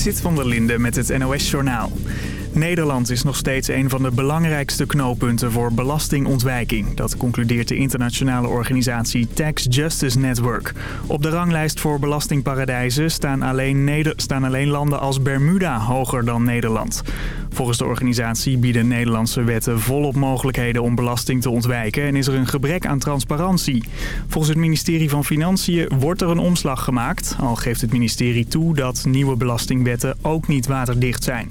Zit van der Linde met het NOS-journaal. Nederland is nog steeds een van de belangrijkste knooppunten voor belastingontwijking. Dat concludeert de internationale organisatie Tax Justice Network. Op de ranglijst voor belastingparadijzen staan alleen, staan alleen landen als Bermuda hoger dan Nederland. Volgens de organisatie bieden Nederlandse wetten volop mogelijkheden om belasting te ontwijken... en is er een gebrek aan transparantie. Volgens het ministerie van Financiën wordt er een omslag gemaakt... al geeft het ministerie toe dat nieuwe belastingwetten ook niet waterdicht zijn.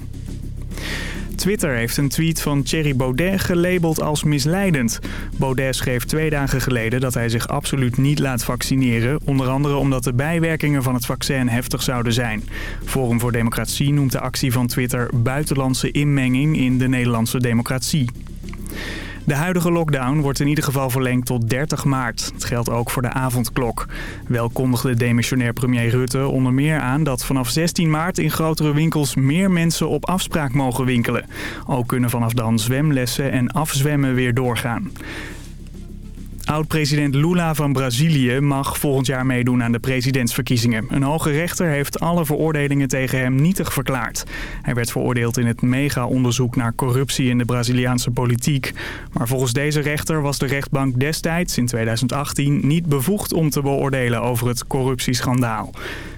Twitter heeft een tweet van Thierry Baudet gelabeld als misleidend. Baudet schreef twee dagen geleden dat hij zich absoluut niet laat vaccineren. Onder andere omdat de bijwerkingen van het vaccin heftig zouden zijn. Forum voor Democratie noemt de actie van Twitter buitenlandse inmenging in de Nederlandse democratie. De huidige lockdown wordt in ieder geval verlengd tot 30 maart. Het geldt ook voor de avondklok. Wel kondigde demissionair premier Rutte onder meer aan dat vanaf 16 maart in grotere winkels meer mensen op afspraak mogen winkelen. Ook kunnen vanaf dan zwemlessen en afzwemmen weer doorgaan. Oud-president Lula van Brazilië mag volgend jaar meedoen aan de presidentsverkiezingen. Een hoge rechter heeft alle veroordelingen tegen hem nietig verklaard. Hij werd veroordeeld in het mega-onderzoek naar corruptie in de Braziliaanse politiek. Maar volgens deze rechter was de rechtbank destijds, in 2018, niet bevoegd om te beoordelen over het corruptieschandaal.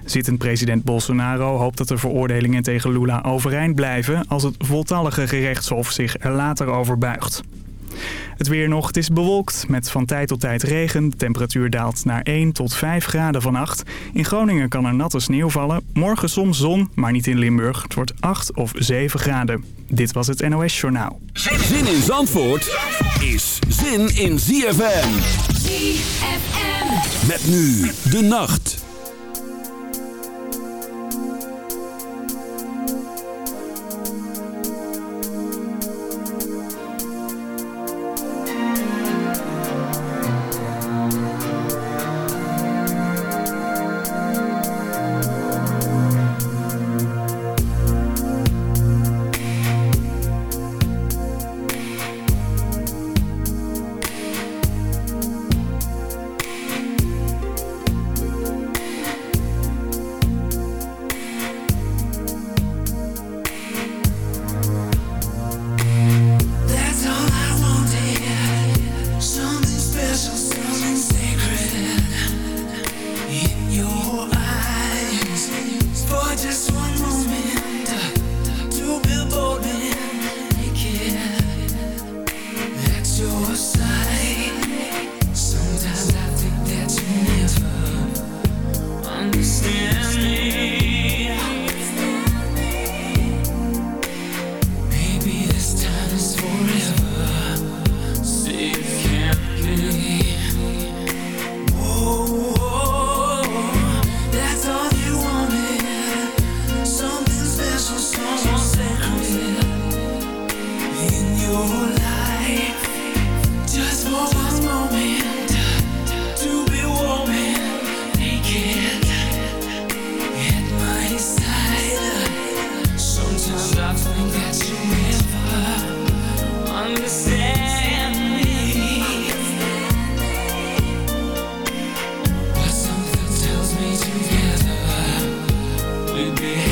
Zittend president Bolsonaro hoopt dat de veroordelingen tegen Lula overeind blijven... als het voltallige gerechtshof zich er later over buigt. Het weer nog, het is bewolkt met van tijd tot tijd regen. De temperatuur daalt naar 1 tot 5 graden vannacht. In Groningen kan er natte sneeuw vallen. Morgen soms zon, maar niet in Limburg. Het wordt 8 of 7 graden. Dit was het NOS Journaal. Zin in Zandvoort is zin in ZFM. ZFM. Met nu de nacht. with me.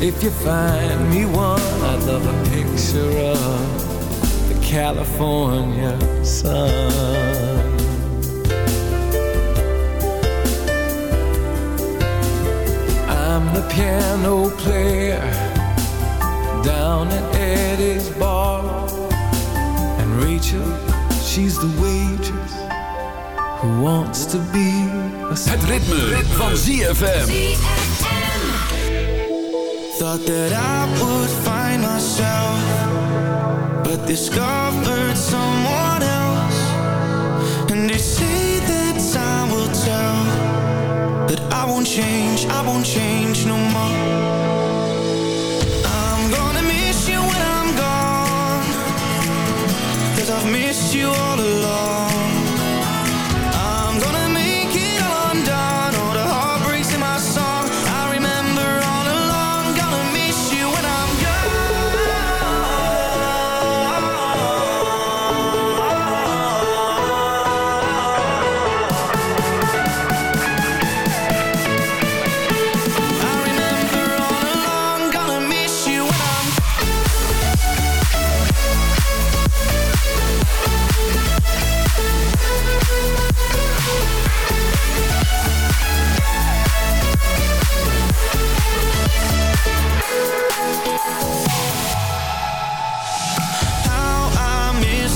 if you find me one, I'd love a picture of the California sun. I'm the piano player down at Eddie's bar. And Rachel, she's the waitress who wants to be a Het ritme, ritme. van ZFM. Thought that I would find myself, but discovered someone else. And they say that time will tell, that I won't change, I won't change no more. I'm gonna miss you when I'm gone. Cause I've missed you all along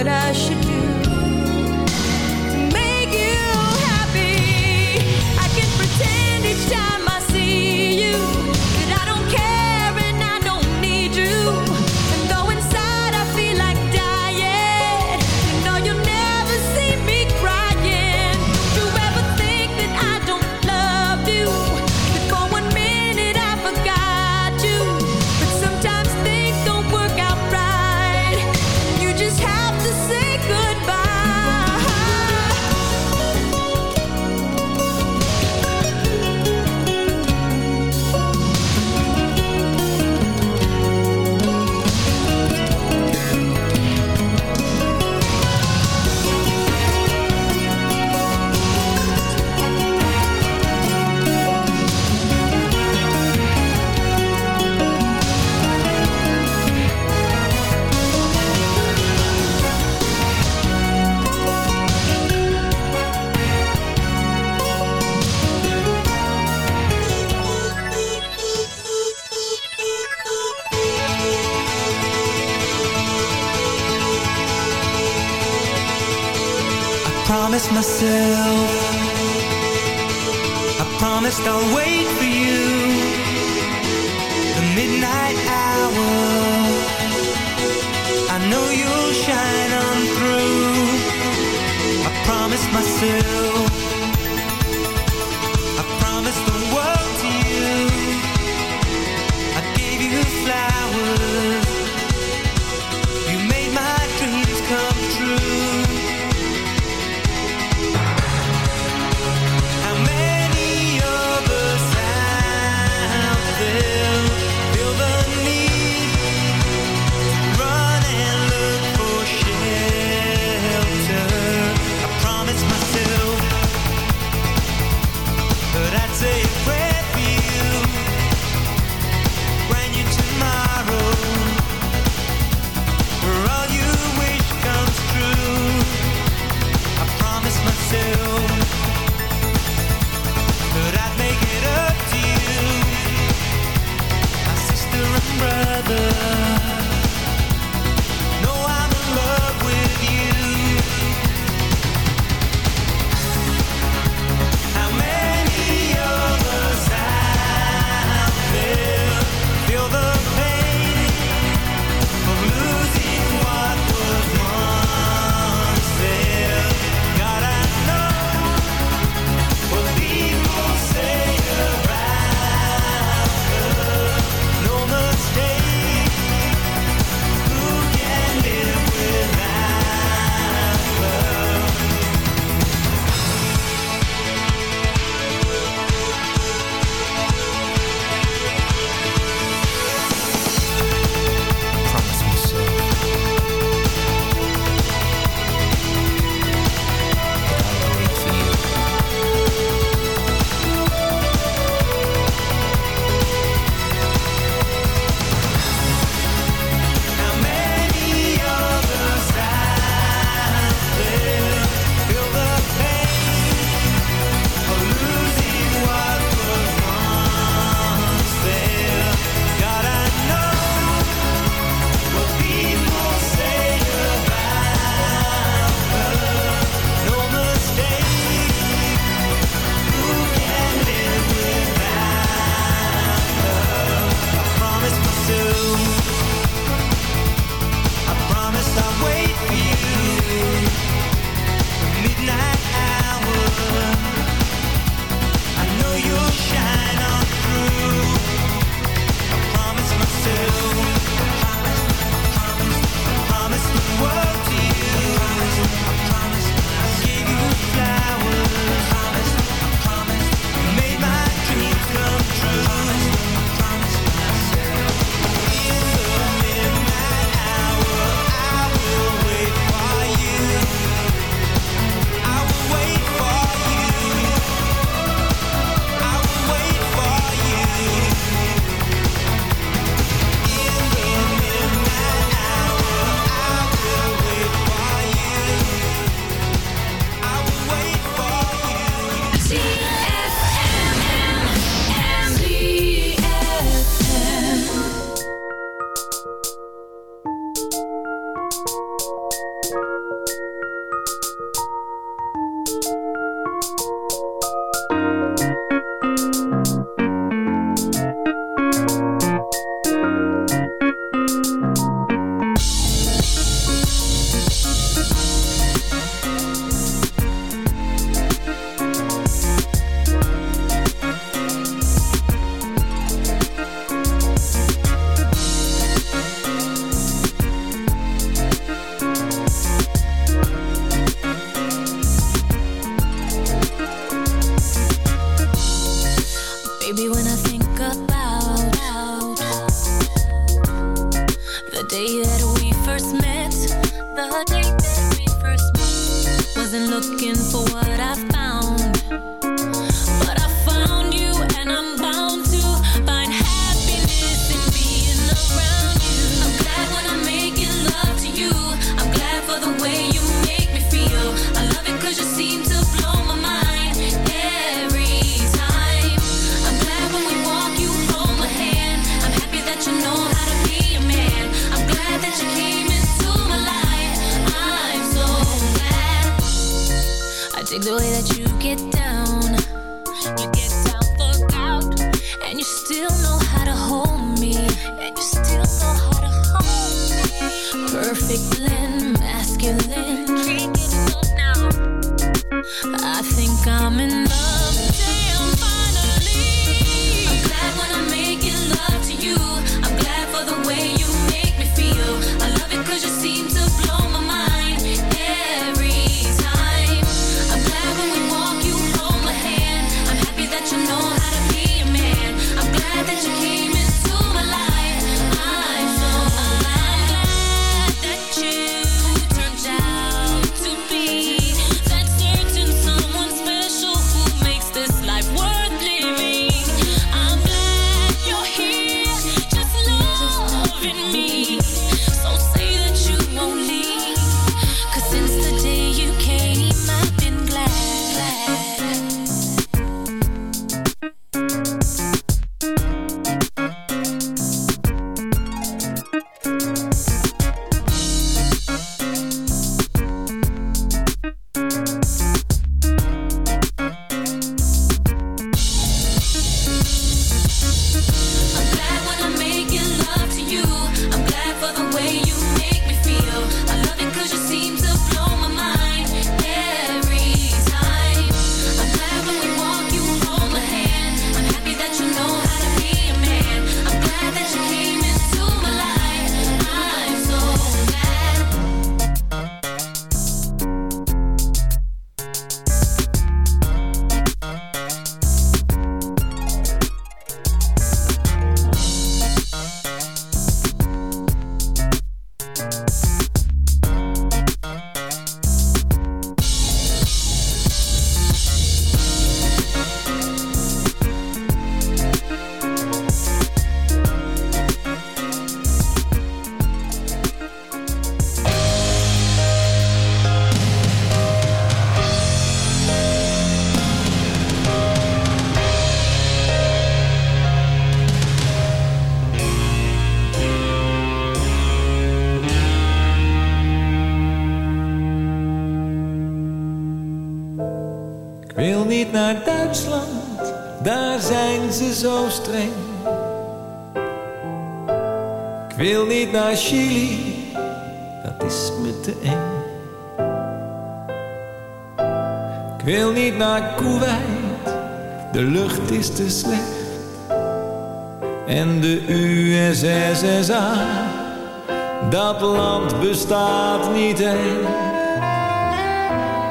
what I should do.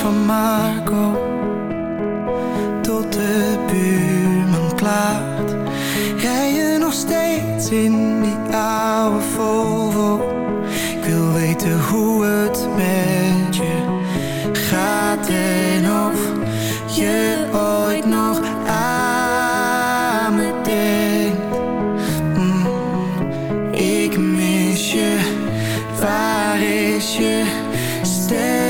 van Marco tot de buurman klaart. Jij je nog steeds in die oude Volvo. Ik wil weten hoe het met je gaat en of je ooit nog aan me denkt. Mm, ik mis je, waar is je stem?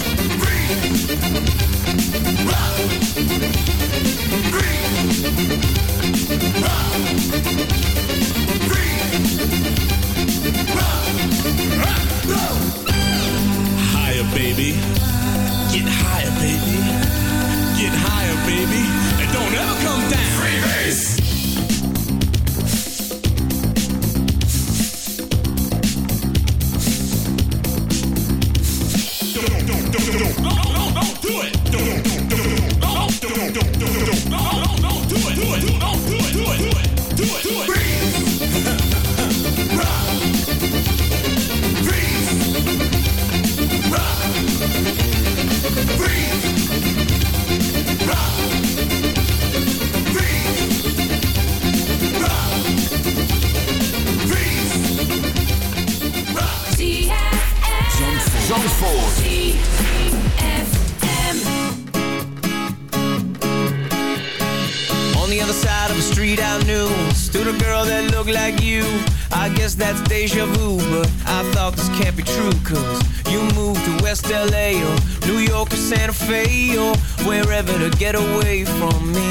and frankly scared as hell because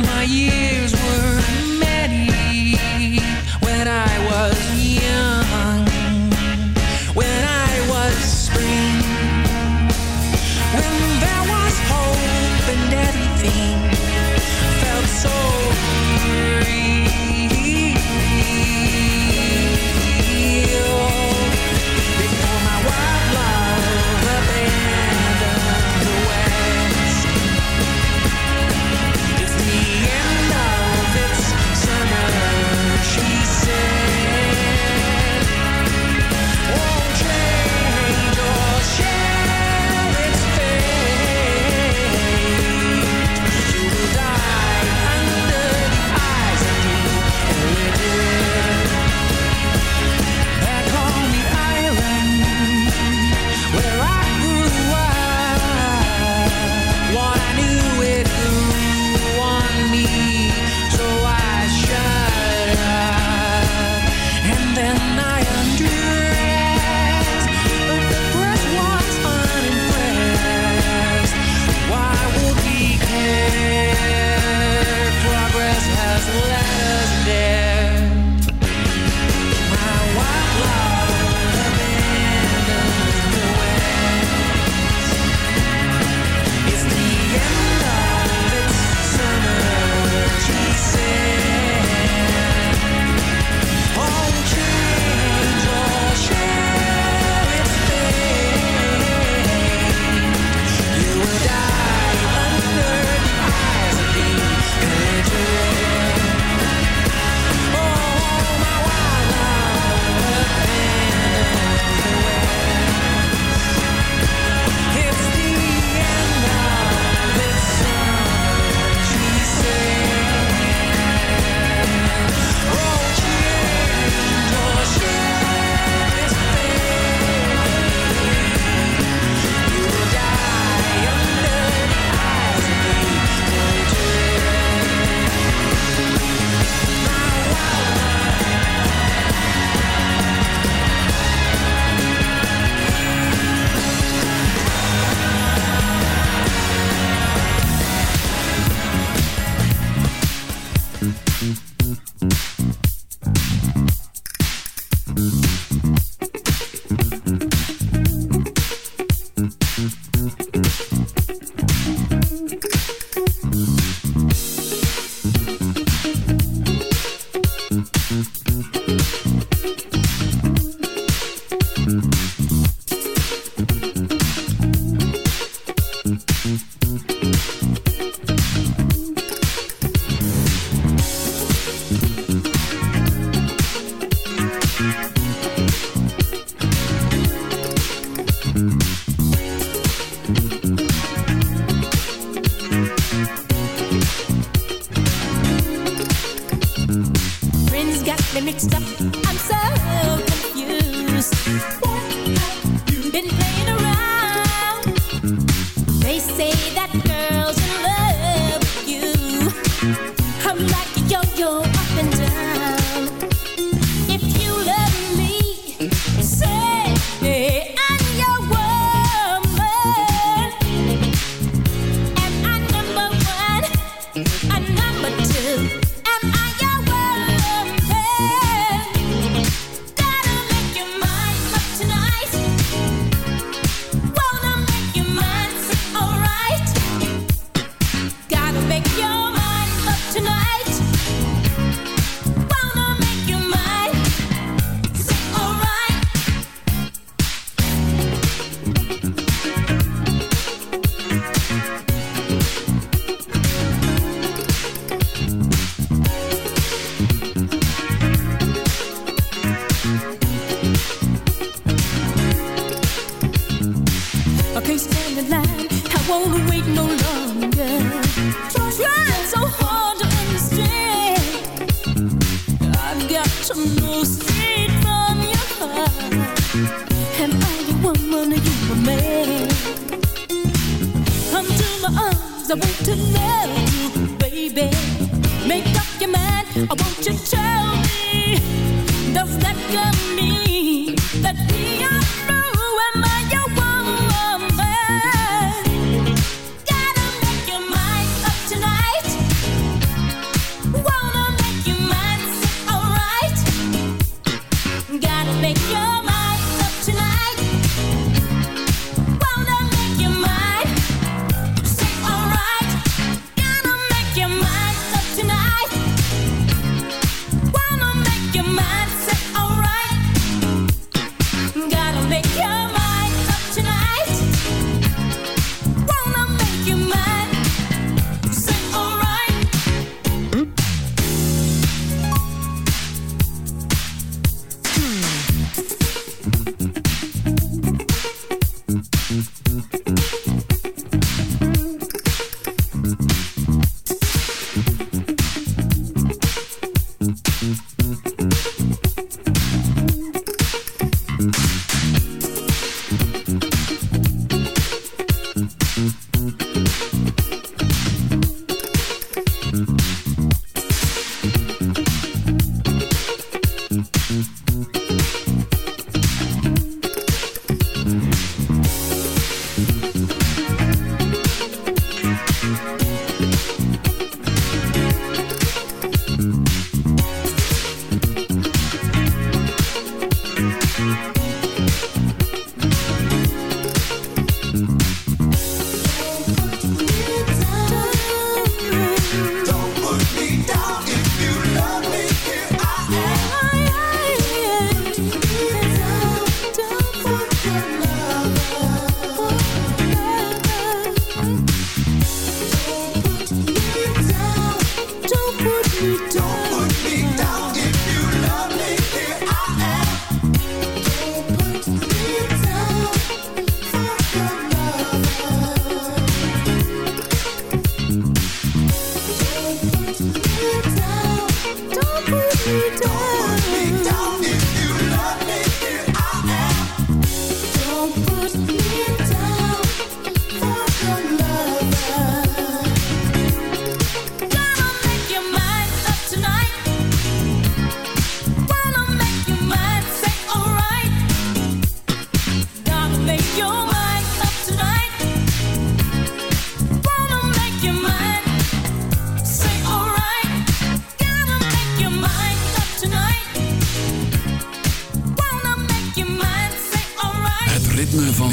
my years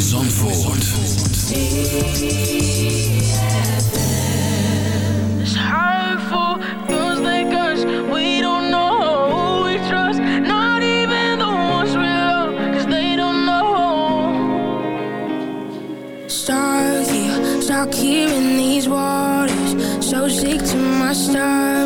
Zandvoort. It's. We don't know who we trust. Not even the ones we they don't know. Stuck here, stuck here in these waters. So sick to my stomach.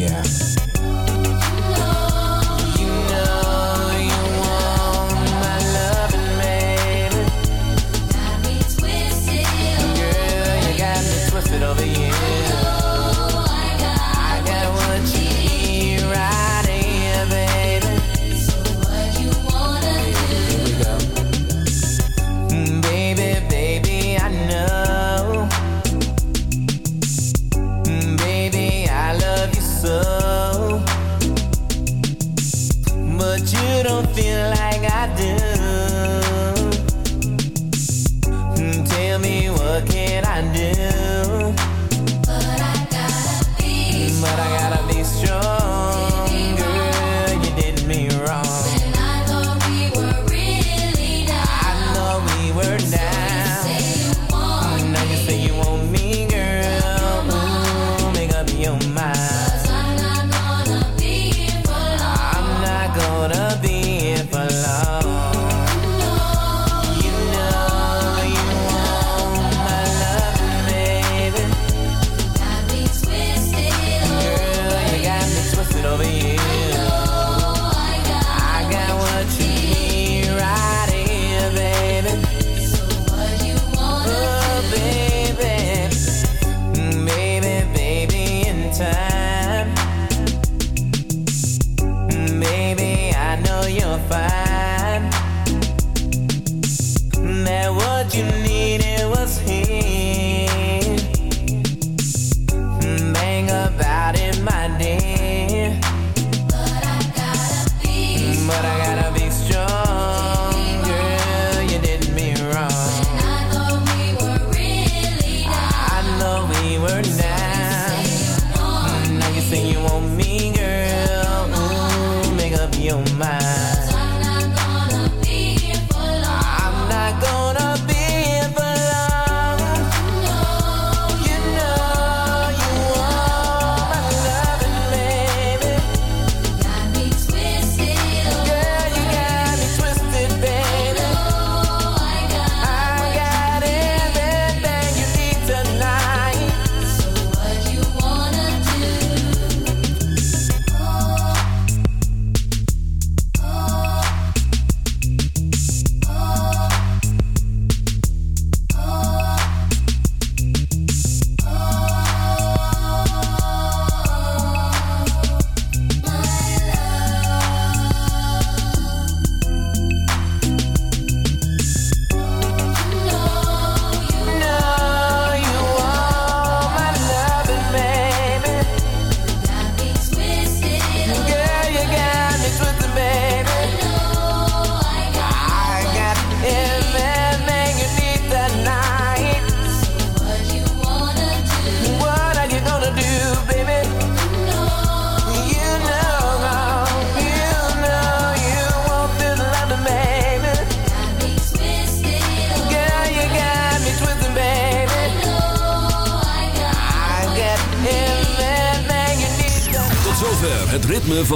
Yeah.